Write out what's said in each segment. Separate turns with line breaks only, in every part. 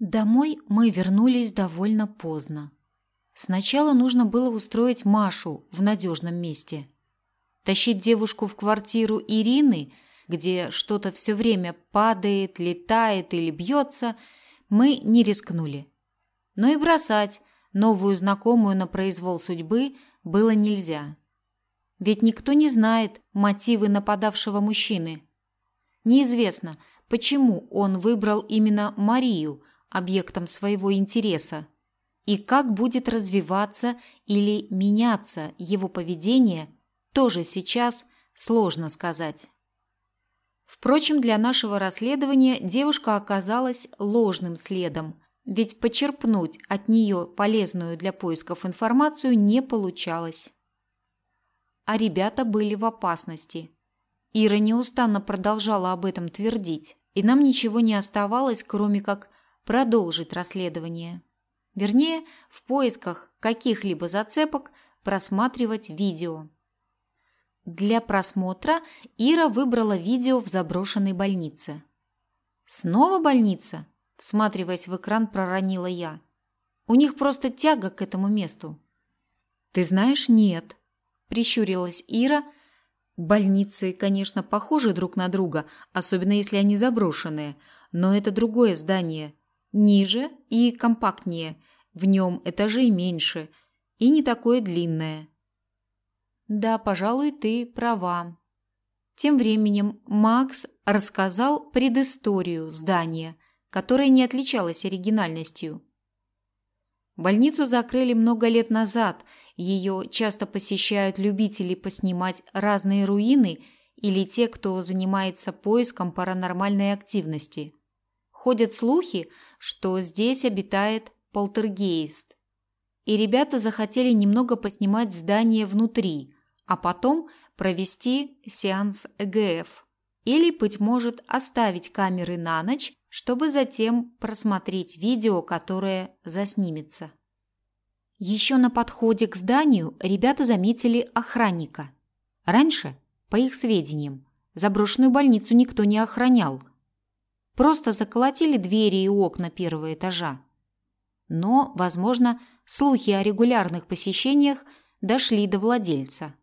Домой мы вернулись довольно поздно. Сначала нужно было устроить Машу в надежном месте. Тащить девушку в квартиру Ирины, где что-то все время падает, летает или бьется, мы не рискнули. Но и бросать новую знакомую на произвол судьбы было нельзя. Ведь никто не знает мотивы нападавшего мужчины. Неизвестно, почему он выбрал именно Марию объектом своего интереса и как будет развиваться или меняться его поведение, тоже сейчас сложно сказать. Впрочем, для нашего расследования девушка оказалась ложным следом, ведь почерпнуть от нее полезную для поисков информацию не получалось. А ребята были в опасности. Ира неустанно продолжала об этом твердить, и нам ничего не оставалось, кроме как продолжить расследование. Вернее, в поисках каких-либо зацепок просматривать видео. Для просмотра Ира выбрала видео в заброшенной больнице. «Снова больница?» – всматриваясь в экран, проронила я. «У них просто тяга к этому месту». «Ты знаешь, нет», – прищурилась Ира. «Больницы, конечно, похожи друг на друга, особенно если они заброшенные, но это другое здание, ниже и компактнее, в нем этажей меньше и не такое длинное. Да, пожалуй, ты права. Тем временем Макс рассказал предысторию здания, которое не отличалось оригинальностью. Больницу закрыли много лет назад. Ее часто посещают любители поснимать разные руины или те, кто занимается поиском паранормальной активности. Ходят слухи, что здесь обитает полтергейст. И ребята захотели немного поснимать здание внутри, а потом провести сеанс ЭГФ. Или, быть может, оставить камеры на ночь, чтобы затем просмотреть видео, которое заснимется. Еще на подходе к зданию ребята заметили охранника. Раньше, по их сведениям, заброшенную больницу никто не охранял – Просто заколотили двери и окна первого этажа. Но, возможно, слухи о регулярных посещениях дошли до владельца.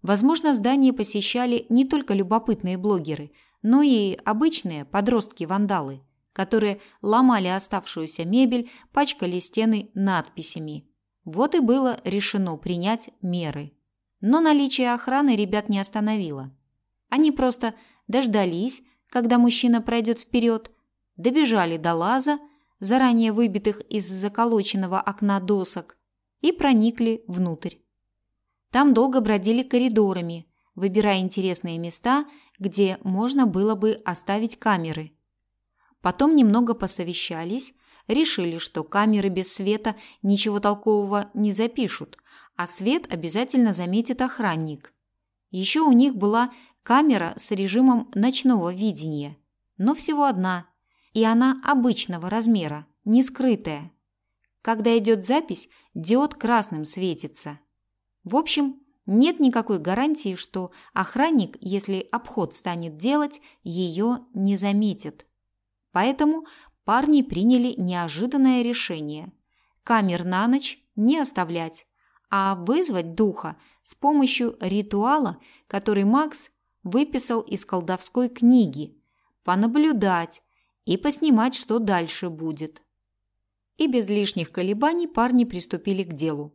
Возможно, здание посещали не только любопытные блогеры, но и обычные подростки-вандалы, которые ломали оставшуюся мебель, пачкали стены надписями. Вот и было решено принять меры. Но наличие охраны ребят не остановило. Они просто дождались, когда мужчина пройдет вперед, добежали до лаза, заранее выбитых из заколоченного окна досок, и проникли внутрь. Там долго бродили коридорами, выбирая интересные места, где можно было бы оставить камеры. Потом немного посовещались, решили, что камеры без света ничего толкового не запишут, а свет обязательно заметит охранник. Еще у них была камера с режимом ночного видения, но всего одна, и она обычного размера, не скрытая. Когда идет запись, диод красным светится. В общем, нет никакой гарантии, что охранник, если обход станет делать, ее не заметит. Поэтому парни приняли неожиданное решение. Камер на ночь не оставлять, а вызвать духа с помощью ритуала, который Макс выписал из колдовской книги, понаблюдать и поснимать, что дальше будет. И без лишних колебаний парни приступили к делу.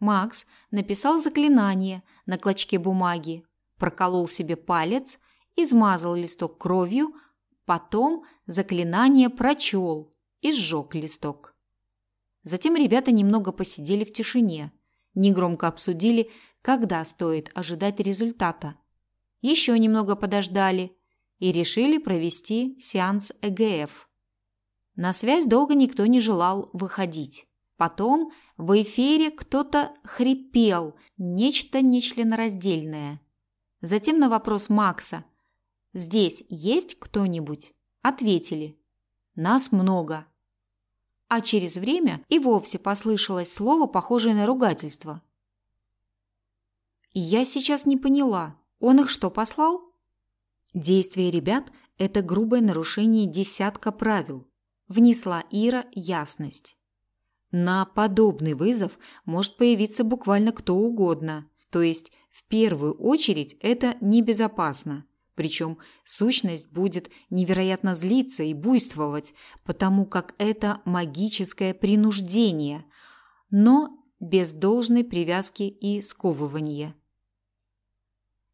Макс написал заклинание на клочке бумаги, проколол себе палец, измазал листок кровью, потом заклинание прочел и сжег листок. Затем ребята немного посидели в тишине, негромко обсудили, когда стоит ожидать результата еще немного подождали и решили провести сеанс ЭГФ. На связь долго никто не желал выходить. Потом в эфире кто-то хрипел, нечто нечленораздельное. Затем на вопрос Макса «Здесь есть кто-нибудь?» ответили «Нас много». А через время и вовсе послышалось слово, похожее на ругательство. «Я сейчас не поняла, он их что, послал? Действия ребят – это грубое нарушение десятка правил. внесла Ира ясность. На подобный вызов может появиться буквально кто угодно. То есть, в первую очередь, это небезопасно. Причем сущность будет невероятно злиться и буйствовать, потому как это магическое принуждение, но без должной привязки и сковывания.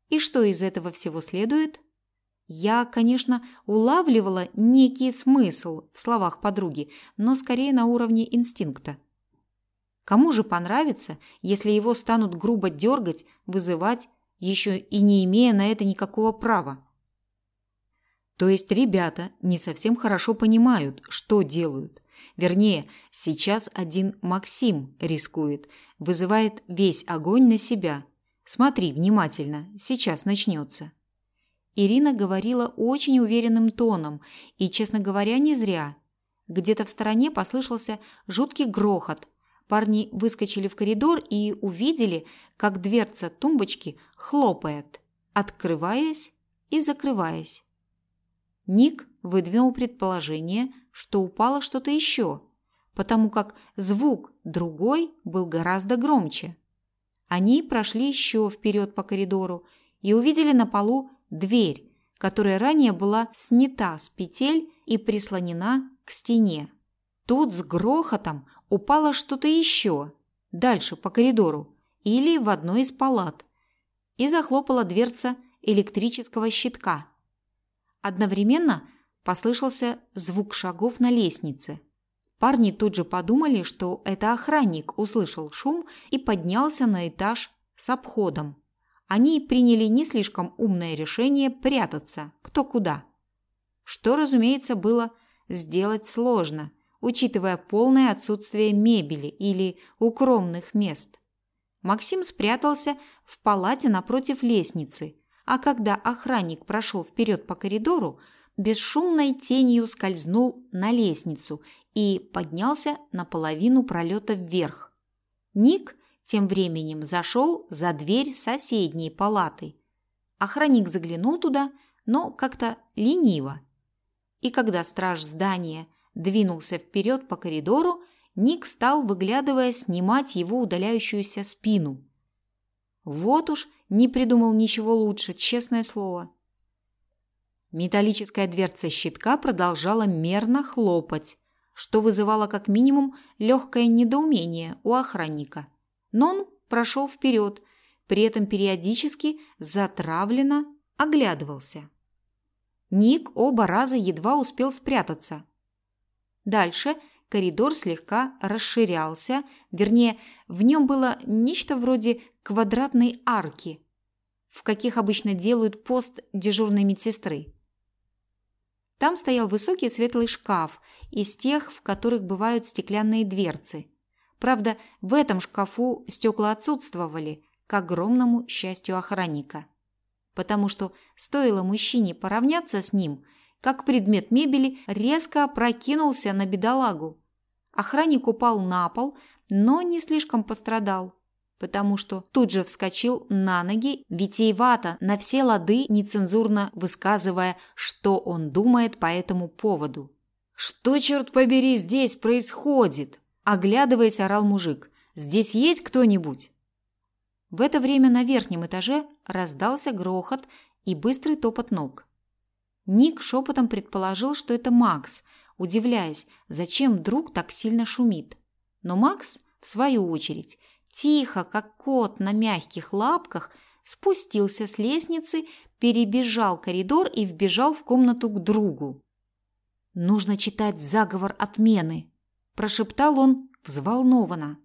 И что из этого всего следует? Я, конечно, улавливала некий смысл в словах подруги, но скорее на уровне инстинкта. Кому же понравится, если его станут грубо дергать, вызывать, еще и не имея на это никакого права? То есть ребята не совсем хорошо понимают, что делают. Вернее, сейчас один Максим рискует, вызывает весь огонь на себя. Смотри внимательно, сейчас начнется. Ирина говорила очень уверенным тоном, и, честно говоря, не зря. Где-то в стороне послышался жуткий грохот. Парни выскочили в коридор и увидели, как дверца тумбочки хлопает, открываясь и закрываясь. Ник выдвинул предположение, что упало что-то еще, потому как звук другой был гораздо громче. Они прошли еще вперед по коридору и увидели на полу дверь, которая ранее была снята с петель и прислонена к стене. Тут с грохотом упало что-то еще, дальше по коридору или в одной из палат, и захлопала дверца электрического щитка. Одновременно послышался звук шагов на лестнице. Парни тут же подумали, что это охранник услышал шум и поднялся на этаж с обходом они приняли не слишком умное решение прятаться кто куда. Что, разумеется, было сделать сложно, учитывая полное отсутствие мебели или укромных мест. Максим спрятался в палате напротив лестницы, а когда охранник прошел вперед по коридору, бесшумной тенью скользнул на лестницу и поднялся на половину пролета вверх. Ник тем временем зашел за дверь соседней палаты. Охранник заглянул туда, но как-то лениво. И когда страж здания двинулся вперед по коридору, Ник стал, выглядывая, снимать его удаляющуюся спину. Вот уж не придумал ничего лучше, честное слово. Металлическая дверца щитка продолжала мерно хлопать, что вызывало как минимум легкое недоумение у охранника – но он прошел вперед, при этом периодически затравленно оглядывался. Ник оба раза едва успел спрятаться. Дальше коридор слегка расширялся, вернее, в нем было нечто вроде квадратной арки, в каких обычно делают пост дежурной медсестры. Там стоял высокий светлый шкаф из тех, в которых бывают стеклянные дверцы – Правда, в этом шкафу стекла отсутствовали, к огромному счастью охранника. Потому что стоило мужчине поравняться с ним, как предмет мебели резко опрокинулся на бедолагу. Охранник упал на пол, но не слишком пострадал, потому что тут же вскочил на ноги, витиевато, на все лады, нецензурно высказывая, что он думает по этому поводу. «Что, черт побери, здесь происходит?» Оглядываясь, орал мужик. «Здесь есть кто-нибудь?» В это время на верхнем этаже раздался грохот и быстрый топот ног. Ник шепотом предположил, что это Макс, удивляясь, зачем друг так сильно шумит. Но Макс, в свою очередь, тихо, как кот на мягких лапках, спустился с лестницы, перебежал коридор и вбежал в комнату к другу. «Нужно читать заговор отмены», прошептал он взволнованно.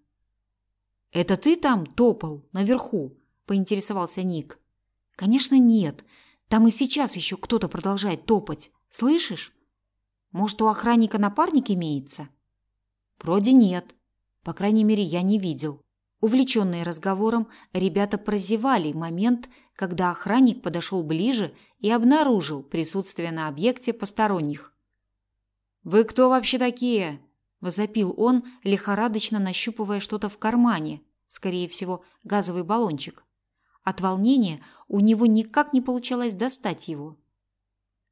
Это ты там топал наверху? поинтересовался Ник. Конечно, нет. Там и сейчас еще кто-то продолжает топать. Слышишь? Может, у охранника напарник имеется? Вроде нет. По крайней мере, я не видел. Увлеченные разговором, ребята прозевали момент, когда охранник подошел ближе и обнаружил присутствие на объекте посторонних. «Вы кто вообще такие?» возопил он, лихорадочно нащупывая что-то в кармане, скорее всего, газовый баллончик. От волнения у него никак не получалось достать его.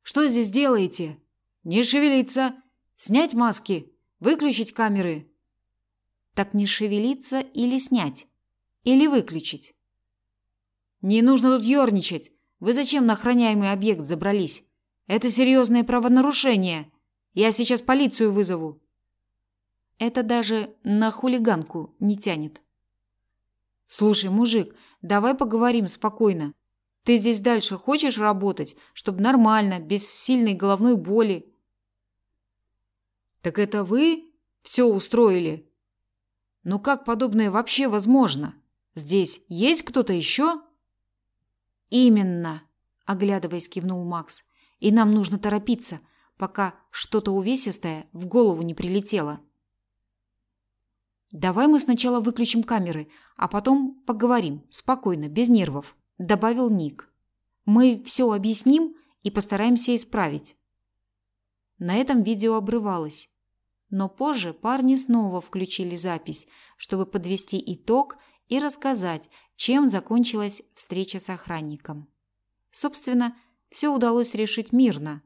Что здесь делаете? Не шевелиться,
Снять маски! Выключить камеры!»
Так не шевелиться или снять? Или выключить?
«Не нужно тут ерничать! Вы зачем на охраняемый объект забрались? Это серьезное правонарушение! Я сейчас полицию вызову!»
Это даже на хулиганку не тянет.
«Слушай, мужик, давай поговорим спокойно. Ты здесь дальше хочешь работать, чтобы нормально, без сильной головной боли?» «Так это вы все устроили?» «Ну как подобное вообще возможно? Здесь есть кто-то еще?»
«Именно!» – оглядываясь, кивнул Макс. «И нам нужно торопиться, пока что-то увесистое в голову не прилетело». «Давай мы сначала выключим камеры, а потом поговорим, спокойно, без нервов», – добавил Ник. «Мы все объясним и постараемся исправить». На этом видео обрывалось. Но позже парни снова включили запись, чтобы подвести итог и рассказать, чем закончилась встреча с охранником. Собственно, все удалось решить мирно.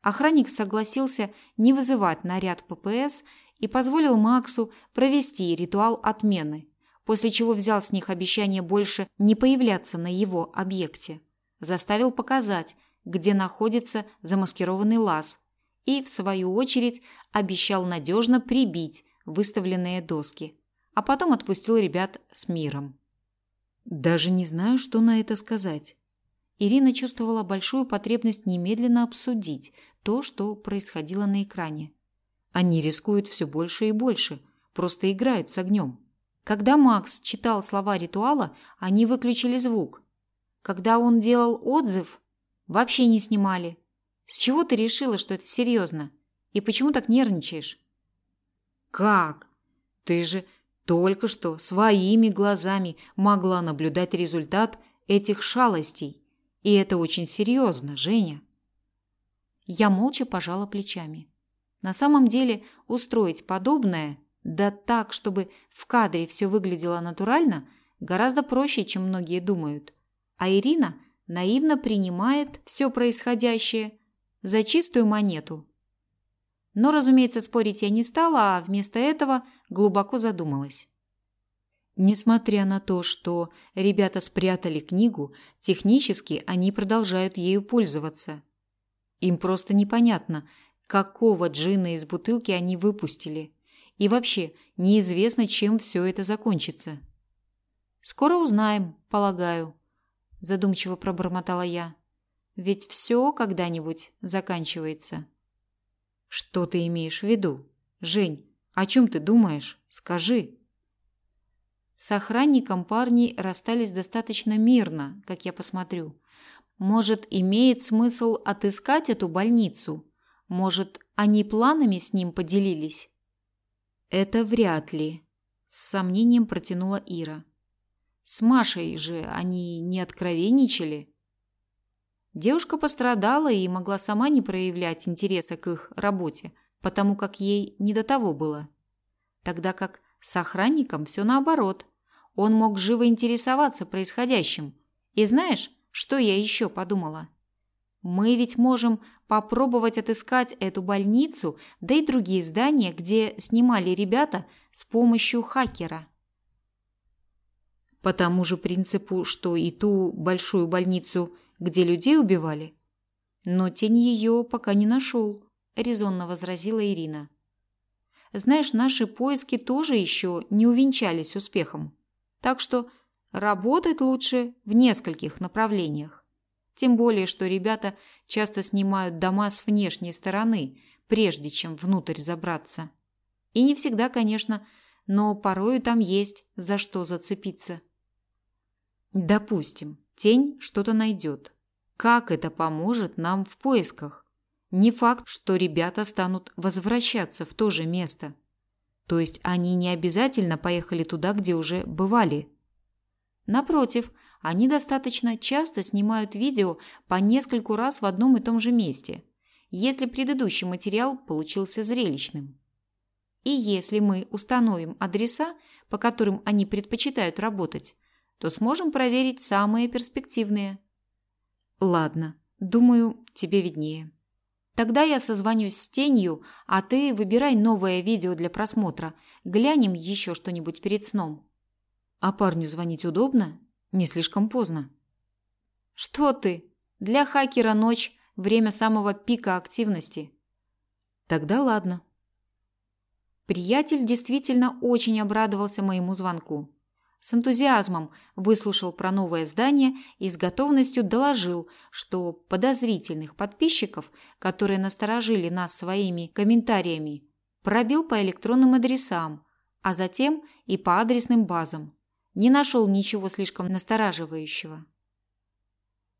Охранник согласился не вызывать наряд ППС и позволил Максу провести ритуал отмены, после чего взял с них обещание больше не появляться на его объекте. Заставил показать, где находится замаскированный лаз, и, в свою очередь, обещал надежно прибить выставленные доски, а потом отпустил ребят с миром.
Даже не знаю, что на это сказать.
Ирина чувствовала большую потребность немедленно обсудить то, что происходило на экране.
Они рискуют все больше и больше, просто играют с огнем.
Когда Макс читал слова ритуала, они выключили звук. Когда он делал отзыв, вообще не снимали. С чего ты решила, что это серьезно? И почему так нервничаешь?
Как? Ты же только что своими глазами могла наблюдать результат этих шалостей. И это очень серьезно, Женя.
Я молча пожала плечами. На самом деле, устроить подобное, да так, чтобы в кадре все выглядело натурально, гораздо проще, чем многие думают. А Ирина наивно принимает все происходящее за чистую монету. Но, разумеется, спорить я не стала, а вместо этого глубоко задумалась.
Несмотря на то, что ребята спрятали книгу, технически они продолжают ею пользоваться. Им просто непонятно, какого джина из бутылки они выпустили. И вообще, неизвестно, чем все это закончится.
«Скоро узнаем, полагаю», – задумчиво пробормотала я. «Ведь все когда-нибудь заканчивается».
Что ты имеешь в виду? Жень, о чем ты думаешь? Скажи.
С охранником парни расстались достаточно мирно, как я посмотрю. Может, имеет смысл отыскать эту больницу? Может, они планами с ним поделились?
Это вряд ли, с сомнением протянула Ира. С Машей же они не откровенничали.
Девушка пострадала и могла сама не проявлять интереса к их работе, потому как ей не до того было. Тогда как с охранником все наоборот. Он мог живо интересоваться происходящим. И знаешь, что я еще подумала? Мы ведь можем попробовать отыскать эту больницу, да и другие здания, где снимали ребята с помощью хакера.
По тому же принципу, что и ту большую больницу – где людей убивали?
Но тень ее пока не нашел, резонно возразила Ирина. Знаешь, наши поиски тоже еще не увенчались успехом. Так что работать лучше в нескольких направлениях. Тем более, что ребята часто снимают дома с внешней стороны, прежде чем внутрь забраться. И не всегда, конечно, но порою там есть за что зацепиться.
Допустим, Тень что-то найдет. Как это поможет нам в поисках? Не факт, что ребята станут возвращаться в то же место. То есть они не обязательно поехали туда, где уже бывали.
Напротив, они достаточно часто снимают видео по нескольку раз в одном и том же месте, если предыдущий материал получился зрелищным. И если мы установим адреса, по которым они предпочитают работать, то сможем проверить самые перспективные.
Ладно, думаю, тебе виднее.
Тогда я созвонюсь с тенью, а ты выбирай новое видео для просмотра. Глянем еще что-нибудь перед сном.
А парню звонить удобно? Не слишком поздно.
Что ты? Для хакера ночь – время самого пика активности.
Тогда ладно.
Приятель действительно очень обрадовался моему звонку. С энтузиазмом выслушал про новое здание и с готовностью доложил, что подозрительных подписчиков, которые насторожили нас своими комментариями, пробил по электронным адресам, а затем и по адресным базам. Не нашел ничего слишком настораживающего.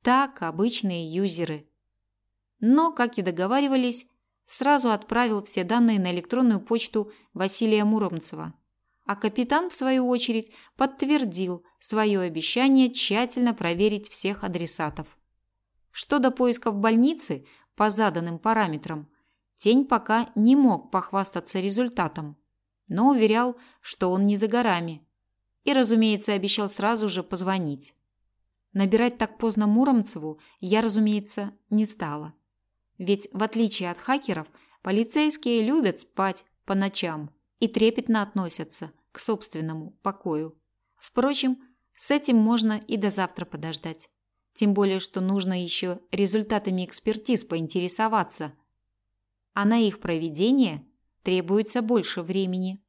Так, обычные юзеры. Но, как и договаривались, сразу отправил все данные на электронную почту Василия Муромцева – а капитан, в свою очередь, подтвердил свое обещание тщательно проверить всех адресатов. Что до поисков больницы по заданным параметрам, Тень пока не мог похвастаться результатом, но уверял, что он не за горами. И, разумеется, обещал сразу же позвонить. Набирать так поздно Муромцеву я, разумеется, не стала. Ведь, в отличие от хакеров, полицейские любят спать по ночам и трепетно относятся к собственному покою. Впрочем, с этим можно и до завтра подождать. Тем более, что нужно еще результатами экспертиз поинтересоваться. А на их проведение требуется больше времени.